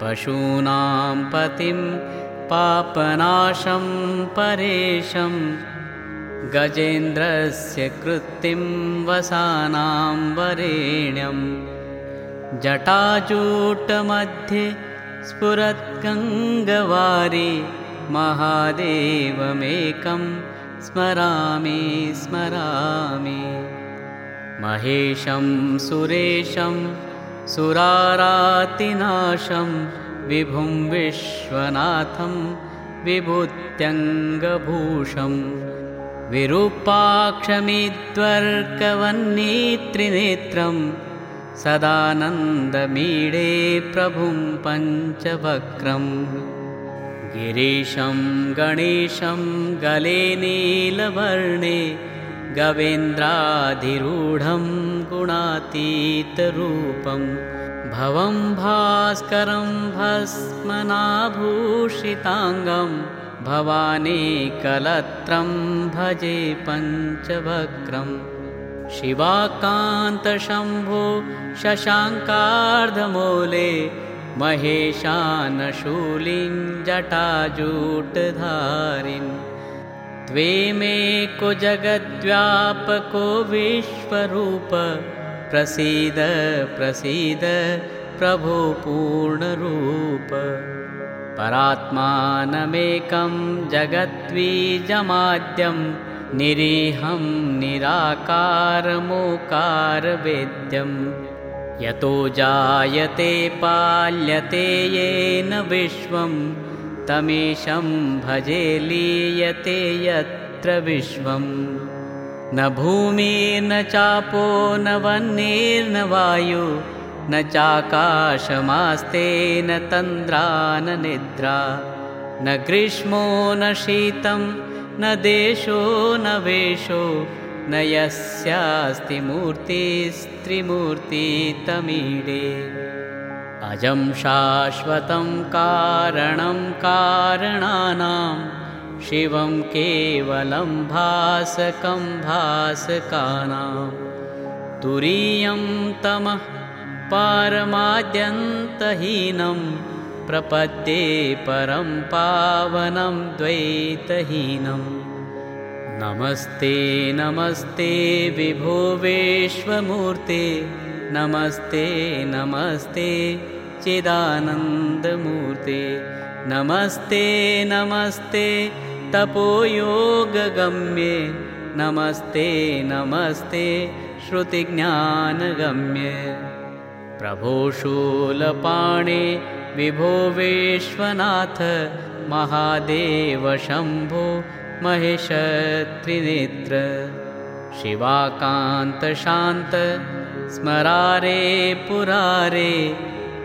पशूनां पतिं पापनाशं परेशं गजेन्द्रस्य कृत्तिं वसानां वरेण्यं जटाजूटमध्ये स्फुरद्गङ्गवारि महादेवमेकं स्मरामि स्मरामि। महेशं सुरेशं सुरारातिनाशं विभुं विश्वनाथं विभूत्यङ्गभूषं विरूपाक्षमित्वर्कवन्नीत्रिनेत्रं सदानन्दमीडे प्रभुं पञ्चवक्रम् गिरीशं गणेशं गले नीलवर्णे गवेन्द्राधिरूढं गुणातीतरूपं भवं भास्करं भस्मनाभूषिताङ्गं भवानीकलत्रं भजे पञ्चवक्रं शिवाकान्तशम्भो शशाङ्कार्धमूले महेशानशूलिं जटाजूटधारिन् त्वेमेको जगद्व्यापको विश्वरूप। प्रसीद प्रसीद प्रभो पूर्णरूप। परात्मानमेकं जगद्वीजमाद्यं निरीहं निराकारमोकारवेद्यम् यतो जायते पाल्यते येन विश्वं तमेशं भजे लीयते यत्र विश्वं। न भूमिर्न चापो न वह्निर्न वायु न चाकाशमास्ते न तन्द्रा न निद्रा। न ग्रीष्मो न शीतं न देशो न वेशो न यस्यास्ति मूर्तिस्त्रिमूर्तितमीडे अजं शाश्वतं कारणं कारणानां शिवं केवलं भासकं भासकानां। तुरीयं तमः पारमाद्यन्तहीनं प्रपद्ये परं पावनं द्वैतहीनम् नमस्ते नमस्ते विभो विश्वमूर्ते नमस्ते नमस्ते चिदानन्दमूर्ते नमस्ते नमस्ते तपोयोगगम्ये। नमस्ते नमस्ते श्रुतिज्ञानगम्ये। प्रभो शूलपाणे विभो विश्वनाथ महादेव शम्भो महेशत्रिनेत्र। शिवाकान्तशान्त स्मरारे पुरारे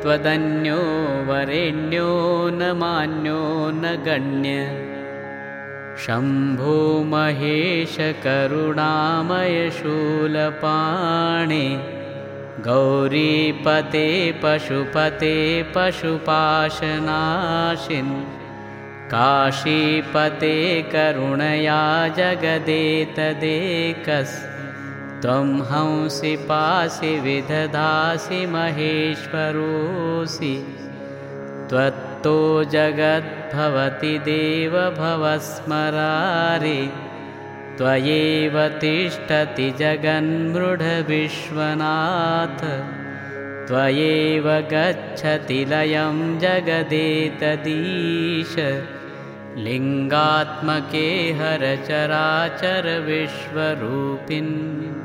त्वदन्यो वरेण्यो न मान्यो न गण्य। शम्भो महेशकरुणामयशूलपाणे गौरीपते पशुपते पशुपाशनाशिन्। काशीपते करुणया जगदेतदेकस्त्वं हंसि पासि विदधासि महेश्वरोऽसि। त्वत्तो जगद्भवति देवभवस्मरारि। त्वयैव तिष्ठति जगन्मृढविश्वनाथ। त्वयैव गच्छति लयं जगदेतदीश। लिङ्गात्मके हरचराचरविश्वरूपिन्